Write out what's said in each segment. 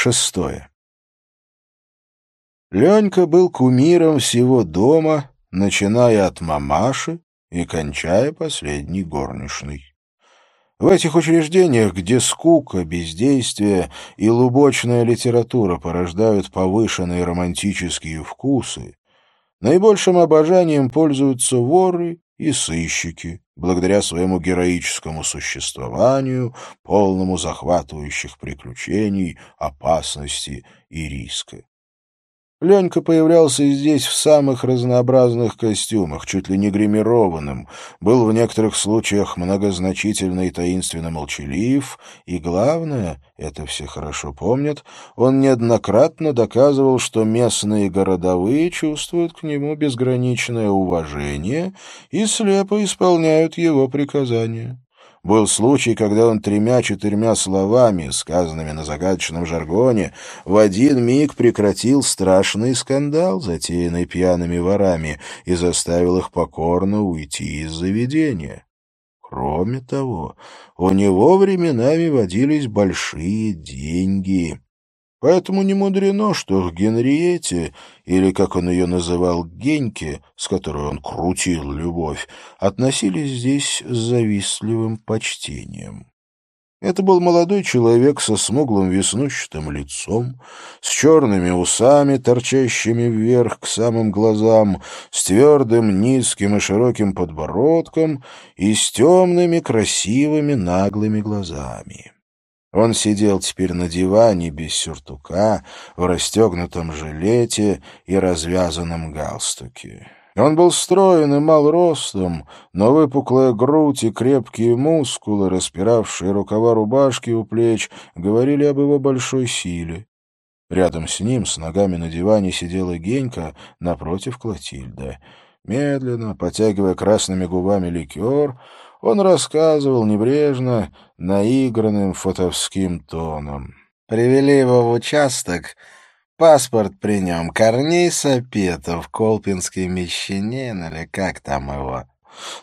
Шестое. Ленька был кумиром всего дома, начиная от мамаши и кончая последней горничной. В этих учреждениях, где скука, бездействие и лубочная литература порождают повышенные романтические вкусы, наибольшим обожанием пользуются воры и сыщики, благодаря своему героическому существованию, полному захватывающих приключений, опасности и риска. Ленька появлялся здесь в самых разнообразных костюмах, чуть ли не гримированным, был в некоторых случаях многозначительно и таинственно молчалив, и, главное, это все хорошо помнят, он неоднократно доказывал, что местные городовые чувствуют к нему безграничное уважение и слепо исполняют его приказания. Был случай, когда он тремя-четырьмя словами, сказанными на загадочном жаргоне, в один миг прекратил страшный скандал, затеянный пьяными ворами, и заставил их покорно уйти из заведения. Кроме того, у него временами водились большие деньги. Поэтому не мудрено, что к Генриете, или, как он ее называл, Геньке, с которой он крутил любовь, относились здесь с завистливым почтением. Это был молодой человек со смуглым веснущатым лицом, с черными усами, торчащими вверх к самым глазам, с твердым, низким и широким подбородком и с темными, красивыми, наглыми глазами. Он сидел теперь на диване без сюртука, в расстегнутом жилете и развязанном галстуке. Он был строен и мал ростом, но выпуклая грудь и крепкие мускулы, распиравшие рукава рубашки у плеч, говорили об его большой силе. Рядом с ним, с ногами на диване, сидела Генька, напротив Клотильда. Медленно, потягивая красными губами ликер, он рассказывал небрежно, наигранным фотовским тоном. «Привели его в участок. Паспорт при нем. Корней Сапетов, Колпинский мещанин, или как там его?»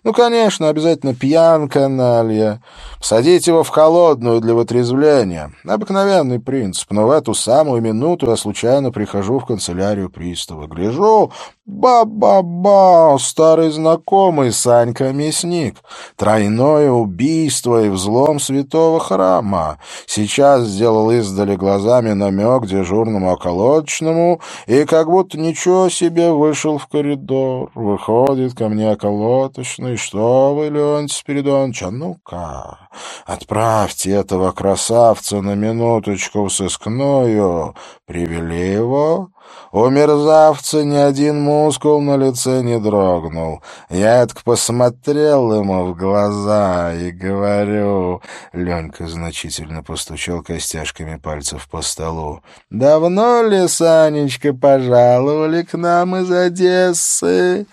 Ну, конечно, обязательно пьянка, Налья. Садить его в холодную для вытрезвления. Обыкновенный принцип. Но в эту самую минуту я случайно прихожу в канцелярию пристава. Гляжу, ба-ба-ба, старый знакомый Санька Мясник. Тройное убийство и взлом святого храма. Сейчас сделал издали глазами намек дежурному околоточному и как будто ничего себе вышел в коридор. Выходит ко мне околоточный. Что вы, Леонтий Спиридонович, а ну-ка, отправьте этого красавца на минуточку в сыскную. Привели его? У мерзавца ни один мускул на лице не дрогнул. Я так посмотрел ему в глаза и говорю... Ленька значительно постучал костяшками пальцев по столу. «Давно ли, Санечка, пожаловали к нам из Одессы?»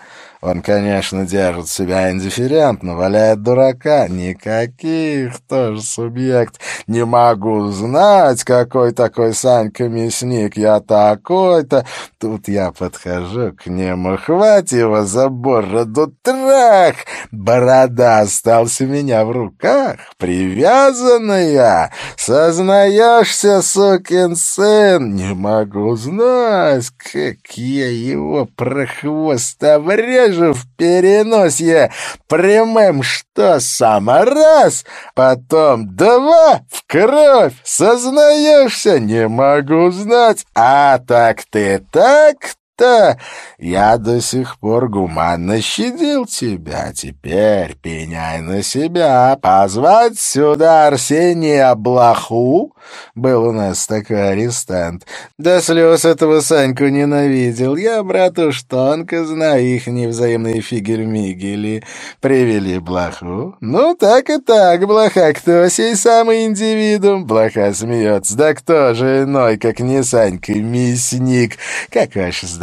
Он, конечно, держит себя индифферентно, валяет дурака. Никаких тоже субъект. Не могу знать, какой такой Санька мясник. Я такой-то. Тут я подхожу к нему. Хватит его за бороду. Трах! Борода остался у меня в руках. Привязанная. Сознаешься, сукин сын? Не могу знать, как я его прохвост обрежу же в переносье прямым, что сам раз, потом два в кровь, сознаешься, не могу знать, а так ты так то я до сих пор гуманно щадил тебя. Теперь пеняй на себя. Позвать сюда Арсения Блоху? Был у нас такой арестант. До слез этого Саньку ненавидел. Я, брат, уж тонко знаю их невзаимные фигель-мигели. Привели Блоху. Ну, так и так, Блоха. Кто сей самый индивидуум? Блоха смеется. Да кто же иной, как не Санька, мясник? Как ваше здоровье,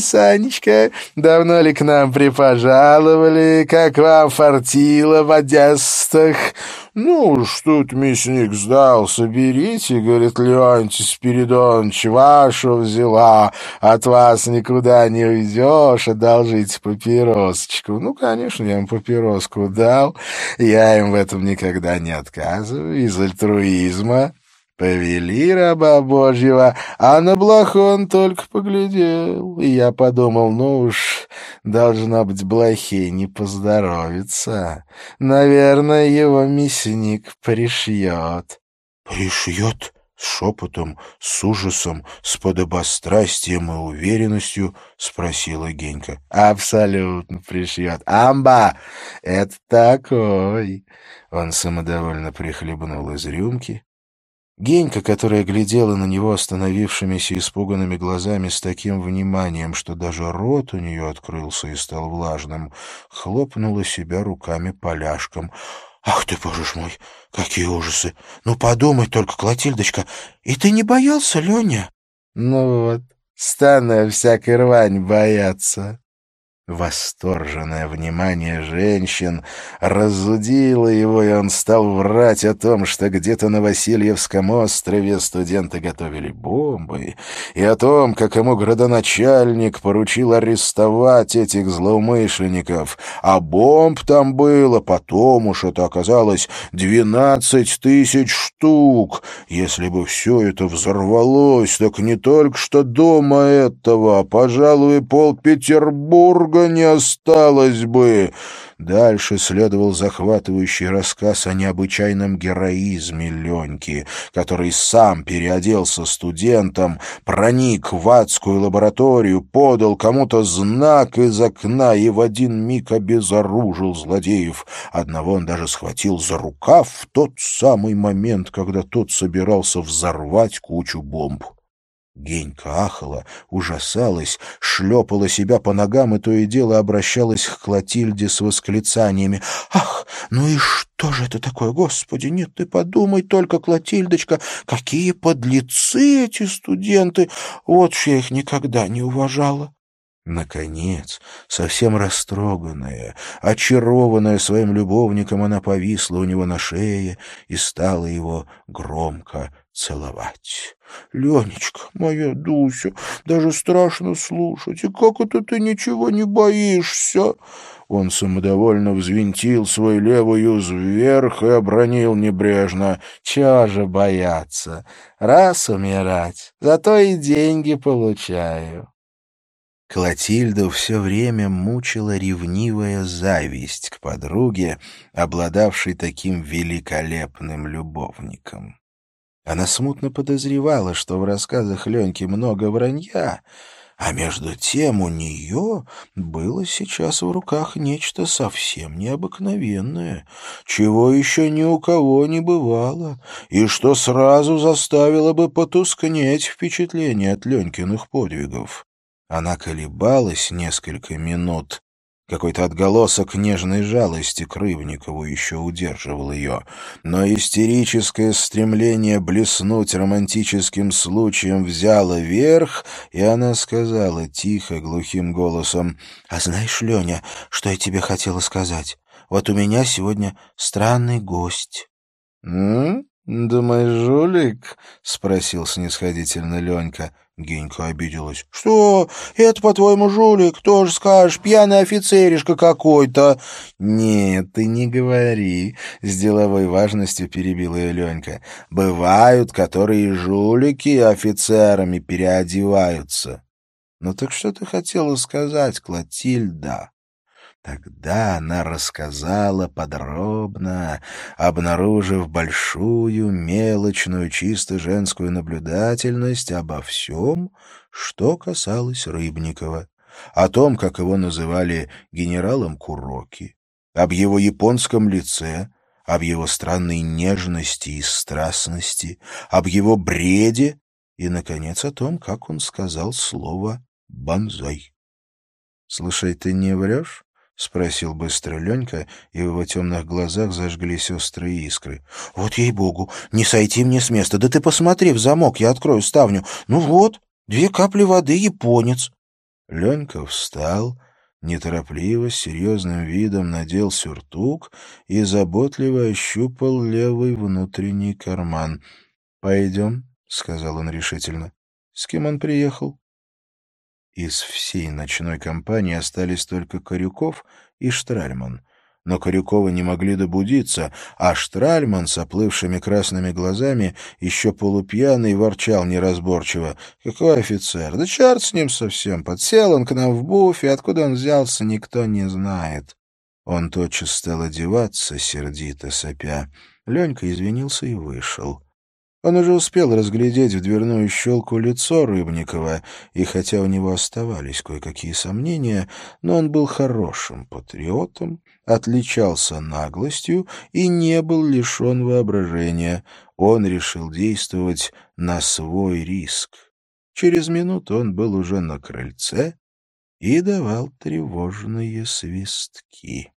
Санечка? Давно ли к нам припожаловали? Как вам фартило в Одессах? Ну, что-то мясник сдался, берите, говорит Леонтий Спиридонович, вашу взяла, от вас никуда не уйдешь, одолжите папиросочку. Ну, конечно, я им папироску дал, я им в этом никогда не отказываю, из альтруизма. Повели раба Божьего, а на блоху он только поглядел. И я подумал, ну уж, должно быть, блохе не поздоровится. Наверное, его мясник пришьет. — Пришьет? С шепотом, с ужасом, с подобострастием и уверенностью спросила Генька. — Абсолютно пришьет. Амба! Это такой! Он самодовольно прихлебнул из рюмки, Генька, которая глядела на него остановившимися испуганными глазами с таким вниманием, что даже рот у нее открылся и стал влажным, хлопнула себя руками поляшком. «Ах ты, боже мой, какие ужасы! Ну, подумай только, Клотильдочка, и ты не боялся, Леня?» «Ну вот, стану всякой рвань бояться». Восторженное внимание женщин разудило его, и он стал врать о том, что где-то на Васильевском острове студенты готовили бомбы, и о том, как ему градоначальник поручил арестовать этих злоумышленников. А бомб там было, потом уж это оказалось, двенадцать тысяч штук. Если бы все это взорвалось, так не только что дома этого, а, пожалуй, пол Петербурга долго не осталось бы. Дальше следовал захватывающий рассказ о необычайном героизме Леньки, который сам переоделся студентом, проник в адскую лабораторию, подал кому-то знак из окна и в один миг обезоружил злодеев. Одного он даже схватил за рукав в тот самый момент, когда тот собирался взорвать кучу бомб. Генька ахала, ужасалась, шлепала себя по ногам и то и дело обращалась к Клотильде с восклицаниями. «Ах, ну и что же это такое, Господи? Нет, ты подумай только, Клотильдочка, какие подлецы эти студенты! Вот ж я их никогда не уважала!» Наконец, совсем растроганная, очарованная своим любовником, она повисла у него на шее и стала его громко целовать. «Ленечка, моя Дуся, даже страшно слушать. И как это ты ничего не боишься?» Он самодовольно взвинтил свой левый уз вверх и обронил небрежно. «Чего же бояться? Раз умирать, зато и деньги получаю». Клотильду все время мучила ревнивая зависть к подруге, обладавшей таким великолепным любовником. Она смутно подозревала, что в рассказах Леньки много вранья, а между тем у нее было сейчас в руках нечто совсем необыкновенное, чего еще ни у кого не бывало, и что сразу заставило бы потускнеть впечатление от Ленькиных подвигов. Она колебалась несколько минут, какой-то отголосок нежной жалости к Рыбникову еще удерживал ее, но истерическое стремление блеснуть романтическим случаем взяло верх, и она сказала тихо, глухим голосом, «А знаешь, Леня, что я тебе хотела сказать? Вот у меня сегодня странный гость». «М? Думаешь, жулик?» — спросил снисходительно Ленька. Генька обиделась. «Что? Это, по-твоему, жулик? Тоже скажешь, пьяный офицеришка какой-то?» «Нет, ты не говори», — с деловой важностью перебила ее Ленька. «Бывают, которые жулики офицерами переодеваются». «Ну так что ты хотела сказать, Клотильда?» Тогда она рассказала подробно, обнаружив большую, мелочную, чисто женскую наблюдательность обо всем, что касалось Рыбникова, о том, как его называли генералом Куроки, об его японском лице, об его странной нежности и страстности, об его бреде и, наконец, о том, как он сказал слово «банзай». «Слушай, ты не врешь?» — спросил быстро Ленька, и в его темных глазах зажглись острые искры. — Вот ей-богу, не сойти мне с места. Да ты посмотри в замок, я открою ставню. Ну вот, две капли воды, японец. Ленька встал, неторопливо, с серьезным видом надел сюртук и заботливо ощупал левый внутренний карман. — Пойдем, — сказал он решительно. — С кем он приехал? Из всей ночной компании остались только Корюков и Штральман. но Корюкова не могли добудиться, а Штральман с оплывшими красными глазами, еще полупьяный, ворчал неразборчиво. «Какой офицер? Да черт с ним совсем! Подсел он к нам в буфе, откуда он взялся, никто не знает». Он тотчас стал одеваться, сердито сопя. Ленька извинился и вышел. Он уже успел разглядеть в дверную щелку лицо Рыбникова, и хотя у него оставались кое-какие сомнения, но он был хорошим патриотом, отличался наглостью и не был лишен воображения. Он решил действовать на свой риск. Через минуту он был уже на крыльце и давал тревожные свистки.